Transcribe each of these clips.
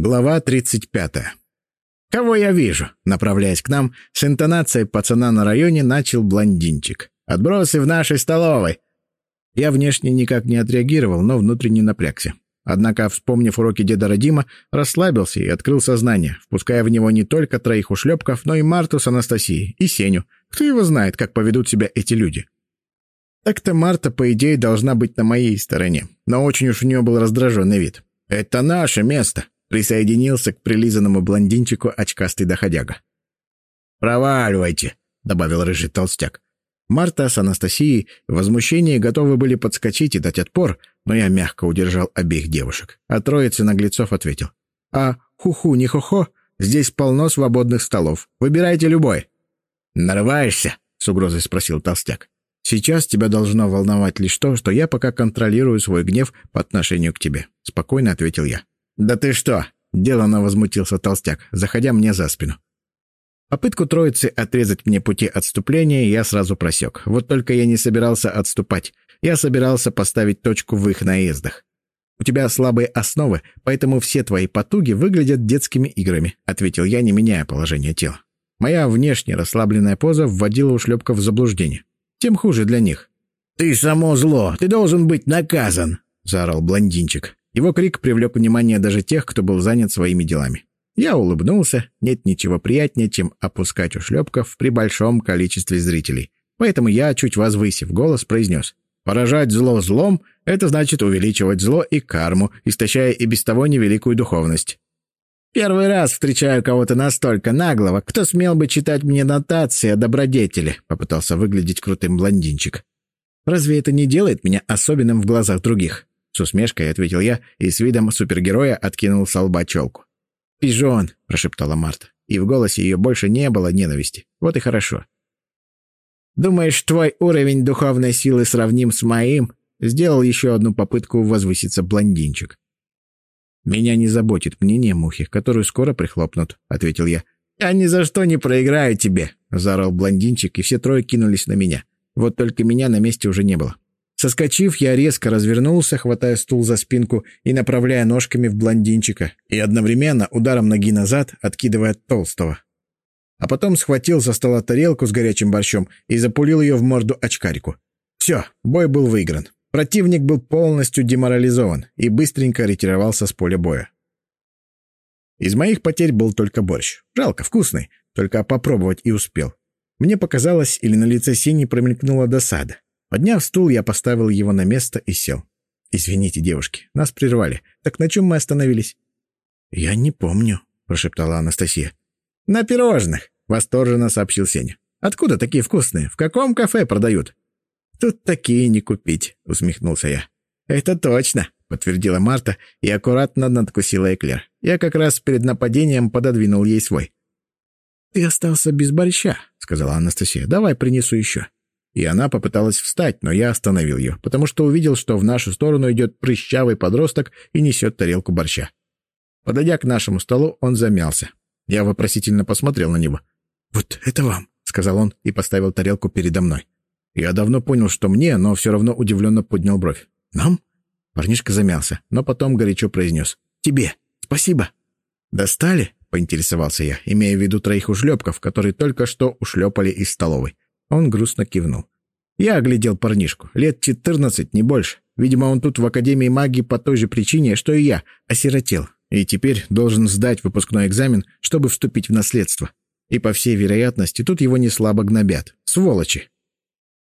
Глава 35. «Кого я вижу?» Направляясь к нам, с интонацией пацана на районе начал блондинчик. «Отбросы в нашей столовой!» Я внешне никак не отреагировал, но внутренне напрягся. Однако, вспомнив уроки деда Родима, расслабился и открыл сознание, впуская в него не только троих ушлепков, но и Марту с Анастасией, и Сеню. Кто его знает, как поведут себя эти люди? Так-то Марта, по идее, должна быть на моей стороне, но очень уж у нее был раздраженный вид. «Это наше место!» Присоединился к прилизанному блондинчику очкастый доходяга. «Проваливайте», — добавил рыжий толстяк. Марта с Анастасией в возмущении готовы были подскочить и дать отпор, но я мягко удержал обеих девушек. А троица наглецов ответил. «А хуху не хо-хо, здесь полно свободных столов. Выбирайте любой». «Нарываешься?» — с угрозой спросил толстяк. «Сейчас тебя должно волновать лишь то, что я пока контролирую свой гнев по отношению к тебе», — спокойно ответил я. «Да ты что?» — деланно возмутился толстяк, заходя мне за спину. Попытку троицы отрезать мне пути отступления я сразу просек. Вот только я не собирался отступать. Я собирался поставить точку в их наездах. «У тебя слабые основы, поэтому все твои потуги выглядят детскими играми», — ответил я, не меняя положение тела. Моя внешне расслабленная поза вводила ушлепков в заблуждение. Тем хуже для них. «Ты само зло! Ты должен быть наказан!» — заорал блондинчик. Его крик привлек внимание даже тех, кто был занят своими делами. Я улыбнулся, нет ничего приятнее, чем опускать ушлепков при большом количестве зрителей. Поэтому я, чуть возвысив голос, произнес. «Поражать зло злом — это значит увеличивать зло и карму, истощая и без того невеликую духовность». «Первый раз встречаю кого-то настолько наглого, кто смел бы читать мне нотации о добродетели», — попытался выглядеть крутым блондинчик. «Разве это не делает меня особенным в глазах других?» С усмешкой ответил я и с видом супергероя откинул с лба челку. «Пижон!» — прошептала Марта, и в голосе ее больше не было ненависти. Вот и хорошо. «Думаешь, твой уровень духовной силы сравним с моим?» Сделал еще одну попытку возвыситься блондинчик. «Меня не заботит мнение мухи, которую скоро прихлопнут», — ответил я. «Я ни за что не проиграю тебе», — заорал блондинчик, и все трое кинулись на меня. Вот только меня на месте уже не было. Соскочив, я резко развернулся, хватая стул за спинку и направляя ножками в блондинчика, и одновременно ударом ноги назад откидывая толстого. А потом схватил со стола тарелку с горячим борщом и запулил ее в морду очкарику. Все, бой был выигран. Противник был полностью деморализован и быстренько ретировался с поля боя. Из моих потерь был только борщ. Жалко, вкусный, только попробовать и успел. Мне показалось, или на лице Сини промелькнула досада. Подняв стул, я поставил его на место и сел. «Извините, девушки, нас прервали. Так на чем мы остановились?» «Я не помню», — прошептала Анастасия. «На пирожных», — восторженно сообщил Сеня. «Откуда такие вкусные? В каком кафе продают?» «Тут такие не купить», — усмехнулся я. «Это точно», — подтвердила Марта и аккуратно надкусила эклер. Я как раз перед нападением пододвинул ей свой. «Ты остался без борща», — сказала Анастасия. «Давай принесу еще» и она попыталась встать, но я остановил ее, потому что увидел, что в нашу сторону идет прыщавый подросток и несет тарелку борща. Подойдя к нашему столу, он замялся. Я вопросительно посмотрел на него. «Вот это вам», — сказал он и поставил тарелку передо мной. Я давно понял, что мне, но все равно удивленно поднял бровь. «Нам?» Парнишка замялся, но потом горячо произнес. «Тебе. Спасибо». «Достали?» — поинтересовался я, имея в виду троих ушлепков, которые только что ушлепали из столовой. Он грустно кивнул. Я оглядел парнишку. Лет четырнадцать, не больше. Видимо, он тут в Академии магии по той же причине, что и я, осиротел. И теперь должен сдать выпускной экзамен, чтобы вступить в наследство. И, по всей вероятности, тут его не слабо гнобят. Сволочи.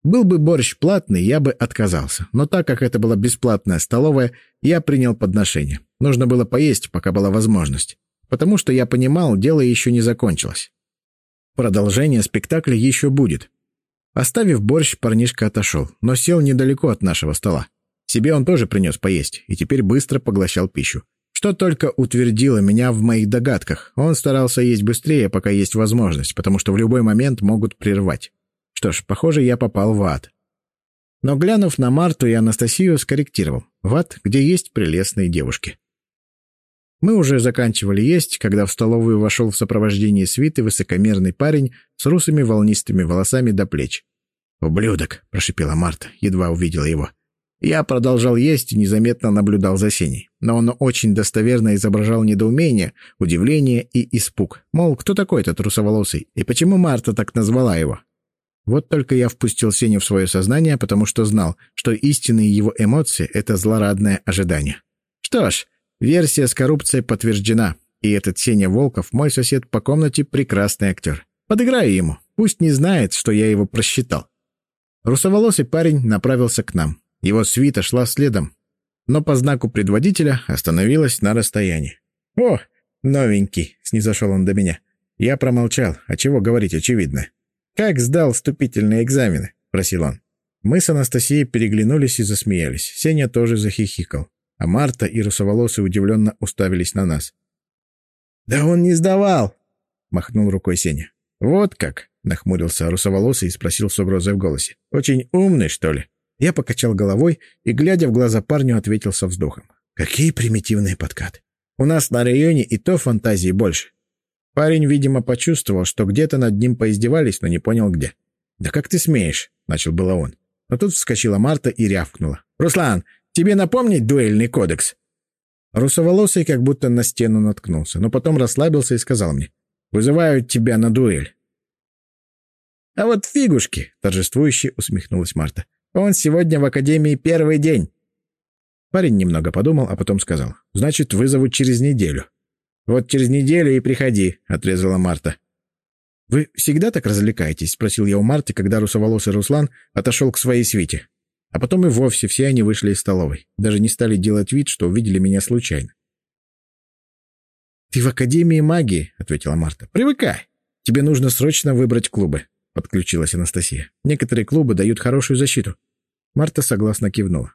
Был бы борщ платный, я бы отказался. Но так как это была бесплатная столовая, я принял подношение. Нужно было поесть, пока была возможность. Потому что я понимал, дело еще не закончилось. Продолжение спектакля еще будет. Оставив борщ, парнишка отошел, но сел недалеко от нашего стола. Себе он тоже принес поесть и теперь быстро поглощал пищу. Что только утвердило меня в моих догадках. Он старался есть быстрее, пока есть возможность, потому что в любой момент могут прервать. Что ж, похоже, я попал в ад. Но, глянув на Марту и Анастасию, скорректировал. В ад, где есть прелестные девушки. Мы уже заканчивали есть, когда в столовую вошел в сопровождении свиты высокомерный парень с русыми волнистыми волосами до плеч. «Ублюдок!» — прошипела Марта, едва увидела его. Я продолжал есть и незаметно наблюдал за Сеней. Но он очень достоверно изображал недоумение, удивление и испуг. Мол, кто такой этот русоволосый? И почему Марта так назвала его? Вот только я впустил Сеню в свое сознание, потому что знал, что истинные его эмоции — это злорадное ожидание. Что ж, версия с коррупцией подтверждена, и этот Сеня Волков, мой сосед по комнате, прекрасный актер. Подыграю ему, пусть не знает, что я его просчитал. Русоволосый парень направился к нам. Его свита шла следом, но по знаку предводителя остановилась на расстоянии. «О, новенький!» — снизошел он до меня. Я промолчал. А чего говорить очевидно? «Как сдал вступительные экзамены?» — просил он. Мы с Анастасией переглянулись и засмеялись. Сеня тоже захихикал. А Марта и русоволосый удивленно уставились на нас. «Да он не сдавал!» — махнул рукой Сеня. «Вот как!» — нахмурился русоволосый и спросил с угрозой в голосе. «Очень умный, что ли?» Я покачал головой и, глядя в глаза парню, ответил со вздохом. «Какие примитивные подкаты! У нас на районе и то фантазии больше. Парень, видимо, почувствовал, что где-то над ним поиздевались, но не понял где. «Да как ты смеешь?» — начал было он. Но тут вскочила Марта и рявкнула. «Руслан, тебе напомнить дуэльный кодекс?» Русоволосый как будто на стену наткнулся, но потом расслабился и сказал мне. «Вызывают тебя на дуэль». «А вот фигушки!» — торжествующе усмехнулась Марта. «Он сегодня в академии первый день». Парень немного подумал, а потом сказал. «Значит, вызовут через неделю». «Вот через неделю и приходи», — отрезала Марта. «Вы всегда так развлекаетесь?» — спросил я у Марты, когда русоволосый Руслан отошел к своей свите. А потом и вовсе все они вышли из столовой. Даже не стали делать вид, что увидели меня случайно. «Ты в Академии магии», — ответила Марта. «Привыкай. Тебе нужно срочно выбрать клубы», — подключилась Анастасия. «Некоторые клубы дают хорошую защиту». Марта согласно кивнула.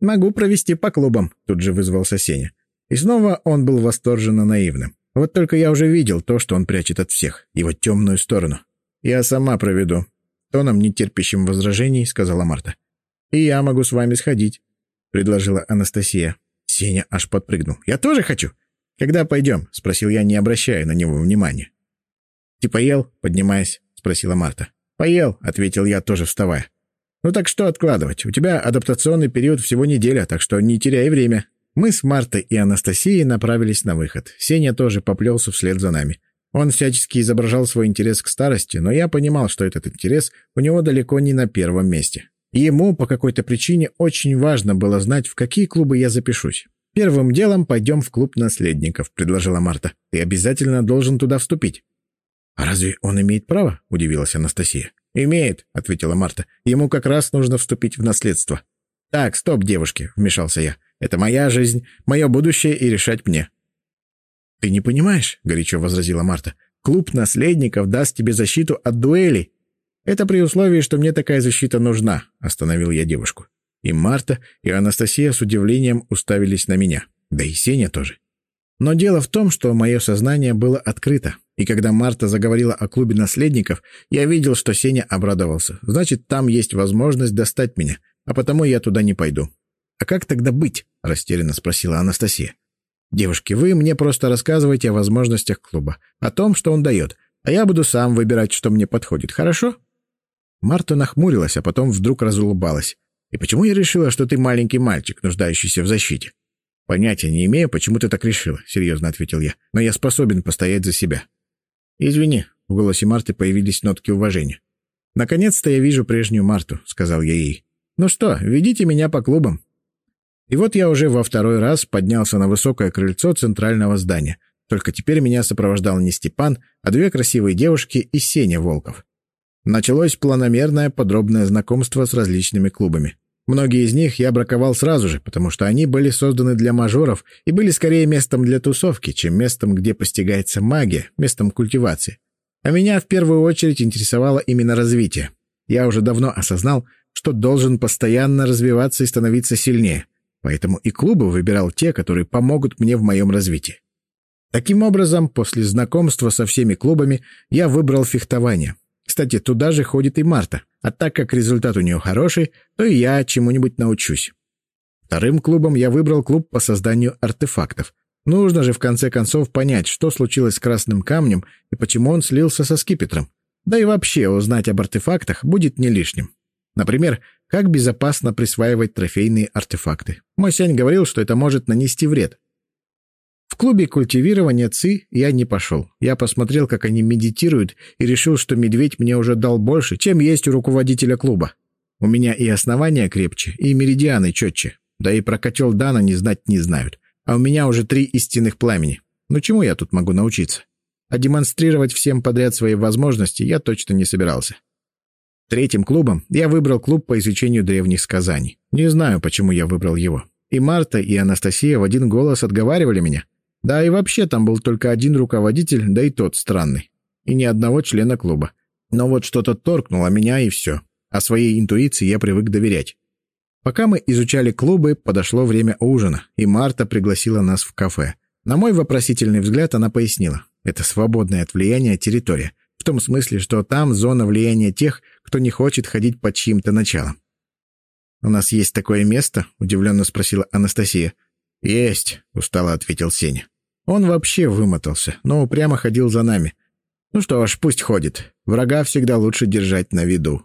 «Могу провести по клубам», — тут же вызвался Сеня. И снова он был восторженно наивным. Вот только я уже видел то, что он прячет от всех, его темную сторону. «Я сама проведу», — тоном, нетерпящим возражений, сказала Марта. «И я могу с вами сходить», — предложила Анастасия. Сеня аж подпрыгнул. «Я тоже хочу!» «Когда пойдем?» — спросил я, не обращая на него внимания. «Ты поел?» — поднимаясь, спросила Марта. «Поел», — ответил я, тоже вставая. «Ну так что откладывать? У тебя адаптационный период всего неделя, так что не теряй время. Мы с Мартой и Анастасией направились на выход. Сеня тоже поплелся вслед за нами. Он всячески изображал свой интерес к старости, но я понимал, что этот интерес у него далеко не на первом месте. ему по какой-то причине очень важно было знать, в какие клубы я запишусь. «Первым делом пойдем в клуб наследников», — предложила Марта. «Ты обязательно должен туда вступить». «А разве он имеет право?» — удивилась Анастасия. «Имеет», — ответила Марта. «Ему как раз нужно вступить в наследство». «Так, стоп, девушки», — вмешался я. Это моя жизнь, мое будущее и решать мне». «Ты не понимаешь», — горячо возразила Марта. «Клуб наследников даст тебе защиту от дуэлей. Это при условии, что мне такая защита нужна», — остановил я девушку. И Марта, и Анастасия с удивлением уставились на меня. Да и Сеня тоже. Но дело в том, что мое сознание было открыто. И когда Марта заговорила о клубе наследников, я видел, что Сеня обрадовался. Значит, там есть возможность достать меня, а потому я туда не пойду. «А как тогда быть?» — растерянно спросила Анастасия. «Девушки, вы мне просто рассказывайте о возможностях клуба, о том, что он дает, а я буду сам выбирать, что мне подходит, хорошо?» Марта нахмурилась, а потом вдруг разулыбалась. «И почему я решила, что ты маленький мальчик, нуждающийся в защите?» «Понятия не имею, почему ты так решила», — серьезно ответил я. «Но я способен постоять за себя». «Извини», — в голосе Марты появились нотки уважения. «Наконец-то я вижу прежнюю Марту», — сказал я ей. «Ну что, ведите меня по клубам». И вот я уже во второй раз поднялся на высокое крыльцо центрального здания. Только теперь меня сопровождал не Степан, а две красивые девушки и Сеня Волков. Началось планомерное подробное знакомство с различными клубами. Многие из них я браковал сразу же, потому что они были созданы для мажоров и были скорее местом для тусовки, чем местом, где постигается магия, местом культивации. А меня в первую очередь интересовало именно развитие. Я уже давно осознал, что должен постоянно развиваться и становиться сильнее. Поэтому и клубы выбирал те, которые помогут мне в моем развитии. Таким образом, после знакомства со всеми клубами я выбрал фехтование. Кстати, туда же ходит и Марта, а так как результат у нее хороший, то и я чему-нибудь научусь. Вторым клубом я выбрал клуб по созданию артефактов. Нужно же в конце концов понять, что случилось с красным камнем и почему он слился со скипетром. Да и вообще узнать об артефактах будет не лишним. Например, как безопасно присваивать трофейные артефакты. Мой Сянь говорил, что это может нанести вред. В клубе культивирования ЦИ я не пошел. Я посмотрел, как они медитируют, и решил, что медведь мне уже дал больше, чем есть у руководителя клуба. У меня и основания крепче, и меридианы четче. Да и про котел Дана не знать не знают. А у меня уже три истинных пламени. Ну чему я тут могу научиться? А демонстрировать всем подряд свои возможности я точно не собирался. Третьим клубом я выбрал клуб по изучению древних сказаний. Не знаю, почему я выбрал его. И Марта, и Анастасия в один голос отговаривали меня. Да и вообще там был только один руководитель, да и тот странный. И ни одного члена клуба. Но вот что-то торкнуло меня, и все. А своей интуиции я привык доверять. Пока мы изучали клубы, подошло время ужина, и Марта пригласила нас в кафе. На мой вопросительный взгляд она пояснила. Это свободная от влияния территория. В том смысле, что там зона влияния тех, кто не хочет ходить под чьим-то началом. «У нас есть такое место?» — удивленно спросила Анастасия. «Есть», — устало ответил Сеня. Он вообще вымотался, но упрямо ходил за нами. «Ну что ж, пусть ходит. Врага всегда лучше держать на виду».